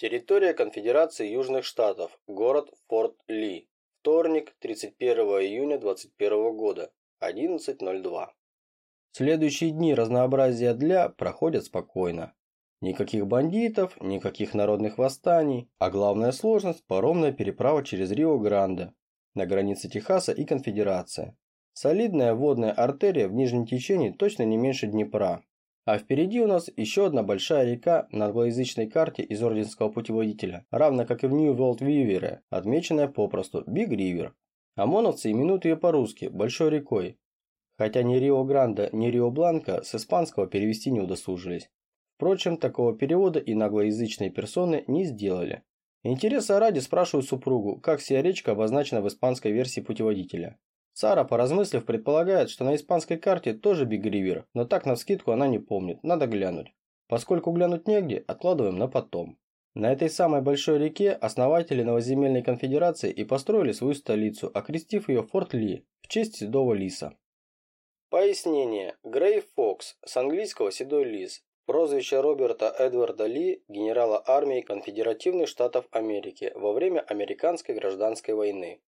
Территория Конфедерации Южных Штатов. Город Форт Ли. Вторник, 31 июня 2021 года. 11.02. Следующие дни разнообразия для проходят спокойно. Никаких бандитов, никаких народных восстаний, а главная сложность – паромная переправа через Рио-Гранде на границе Техаса и Конфедерация. Солидная водная артерия в нижнем течении точно не меньше Днепра, а впереди у нас еще одна большая река на англоязычной карте из Орденского путеводителя, равно как и в World Weaver, отмеченная попросту Big River. ОМОНовцы именуют ее по-русски Большой рекой, хотя ни Рио-Гранде, ни Рио-Бланко с испанского перевести не удосужились. Впрочем, такого перевода и наглоязычные персоны не сделали. Интереса ради спрашиваю супругу, как сия речка обозначена в испанской версии путеводителя. Сара, поразмыслив, предполагает, что на испанской карте тоже Биг Ривер, но так навскидку она не помнит, надо глянуть. Поскольку глянуть негде, откладываем на потом. На этой самой большой реке основатели новоземельной конфедерации и построили свою столицу, окрестив ее Форт Ли в честь седого лиса. Пояснение. Грей Фокс, с английского «седой лис», прозвище Роберта Эдварда Ли, генерала армии Конфедеративных Штатов Америки во время Американской гражданской войны.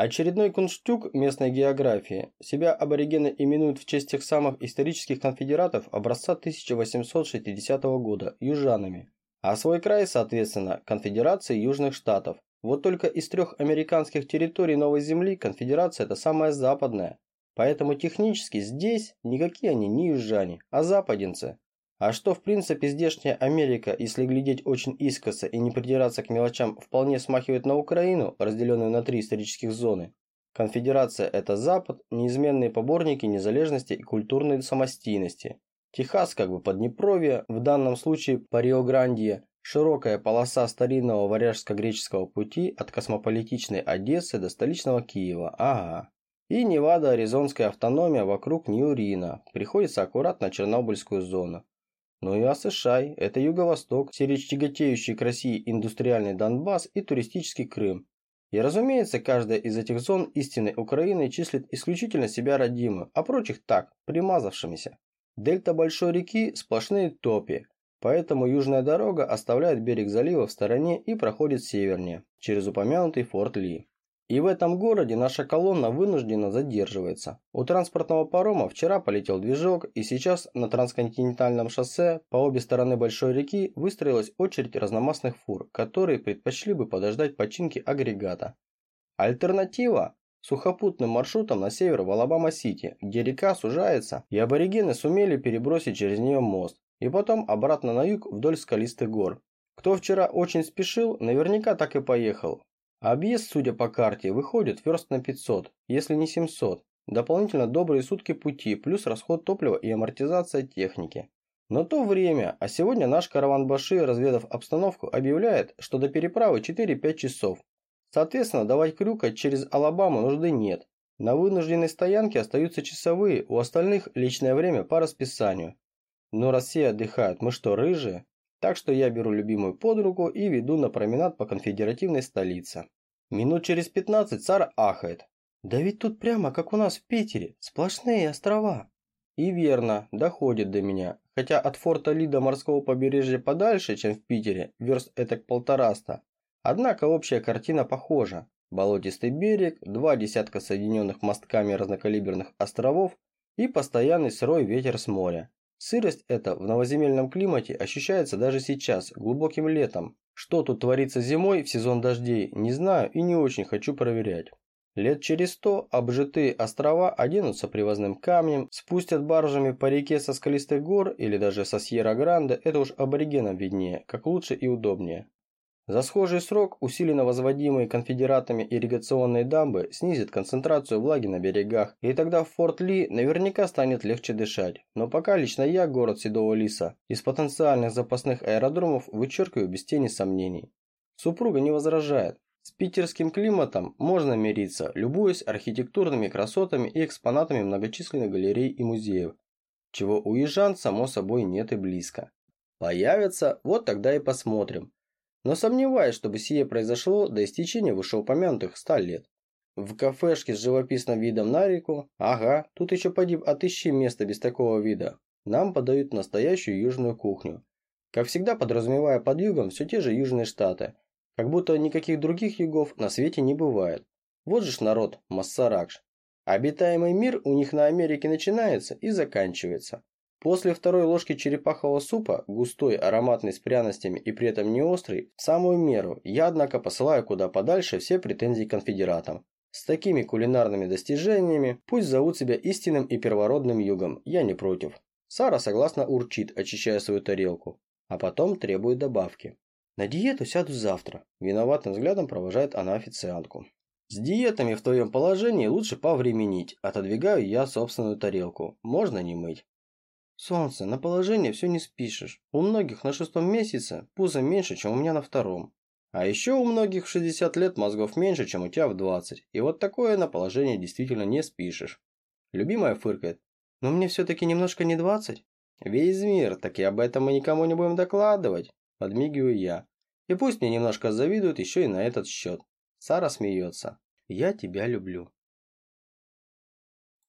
Очередной кунштюк местной географии. Себя аборигены именуют в честь тех самых исторических конфедератов образца 1860 года – южанами. А свой край, соответственно, конфедерацией Южных Штатов. Вот только из трех американских территорий Новой Земли конфедерация – это самая западная. Поэтому технически здесь никакие они не южане, а западинцы. А что в принципе здешняя Америка, если глядеть очень искоса и не придираться к мелочам, вполне смахивает на Украину, разделенную на три исторических зоны. Конфедерация – это Запад, неизменные поборники незалежности и культурной самостийности. Техас как бы Поднепровье, в данном случае по Рио-Гранде, широкая полоса старинного варяжско-греческого пути от космополитичной Одессы до столичного Киева, ага. И Невада-Аризонская автономия вокруг Нью-Рина, приходится аккуратно Чернобыльскую зону. Ну и Асышай – это Юго-Восток, тяготеющий к России индустриальный Донбасс и туристический Крым. И разумеется, каждая из этих зон истинной Украины числит исключительно себя родимую, а прочих так, примазавшимися. Дельта большой реки – сплошные топи, поэтому южная дорога оставляет берег залива в стороне и проходит севернее, через упомянутый Форт Ли. И в этом городе наша колонна вынуждена задерживается. У транспортного парома вчера полетел движок, и сейчас на трансконтинентальном шоссе по обе стороны большой реки выстроилась очередь разномастных фур, которые предпочли бы подождать починки агрегата. Альтернатива – сухопутным маршрутом на север в Алабама-Сити, где река сужается, и аборигены сумели перебросить через нее мост, и потом обратно на юг вдоль скалистых гор. Кто вчера очень спешил, наверняка так и поехал, Объезд, судя по карте, выходит верст на 500, если не 700. Дополнительно добрые сутки пути, плюс расход топлива и амортизация техники. Но то вчера, а сегодня наш караван-баши, разведав обстановку, объявляет, что до переправы 4-5 часов. Соответственно, давать крюка через Алабаму нужды нет. На вынужденной стоянке остаются часовые, у остальных личное время по расписанию. Но раз все отдыхают, мы что, рыжие? Так что я беру любимую под руку и веду на променад по конфедеративной столице. Минут через 15 Сара ахает. «Да ведь тут прямо, как у нас в Питере, сплошные острова». И верно, доходит до меня. Хотя от форта Ли до морского побережья подальше, чем в Питере, верст этак полтораста. Однако общая картина похожа. Болотистый берег, два десятка соединенных мостками разнокалиберных островов и постоянный сырой ветер с моря. Сырость эта в новоземельном климате ощущается даже сейчас, глубоким летом. Что тут творится зимой в сезон дождей, не знаю и не очень хочу проверять. Лет через сто обжитые острова оденутся привозным камнем, спустят баржами по реке со скалистых гор или даже со Сьерра-Гранде, это уж аборигенам виднее, как лучше и удобнее. За схожий срок усиленно возводимые конфедератами ирригационные дамбы снизят концентрацию влаги на берегах, и тогда в Форт Ли наверняка станет легче дышать. Но пока лично я, город Седого Лиса, из потенциальных запасных аэродромов вычеркиваю без тени сомнений. Супруга не возражает. С питерским климатом можно мириться, любуясь архитектурными красотами и экспонатами многочисленных галерей и музеев, чего у ежан само собой нет и близко. Появятся, вот тогда и посмотрим, но сомневаюсь, чтобы сие произошло до истечения вышеупомянутых ста лет. В кафешке с живописным видом на реку, ага, тут еще поди отыщи место без такого вида. Нам подают настоящую южную кухню. Как всегда подразумевая под югом все те же южные штаты. Как будто никаких других югов на свете не бывает. Вот же ж народ, Массаракш. Обитаемый мир у них на Америке начинается и заканчивается. После второй ложки черепахового супа, густой, ароматный с пряностями и при этом не острый, в самую меру, я, однако, посылаю куда подальше все претензии конфедератам. С такими кулинарными достижениями пусть зовут себя истинным и первородным югом, я не против. Сара согласно урчит, очищая свою тарелку, а потом требует добавки. На диету сяду завтра. Виноватым взглядом провожает она официантку. С диетами в твоем положении лучше повременить. Отодвигаю я собственную тарелку. Можно не мыть. Солнце, на положение все не спишешь. У многих на шестом месяце пузо меньше, чем у меня на втором. А еще у многих в 60 лет мозгов меньше, чем у тебя в 20. И вот такое на положение действительно не спишешь. Любимая фыркает. Но мне все-таки немножко не 20. Весь мир, так и об этом мы никому не будем докладывать. Подмигиваю я. И пусть мне немножко завидуют еще и на этот счет. Сара смеется. Я тебя люблю.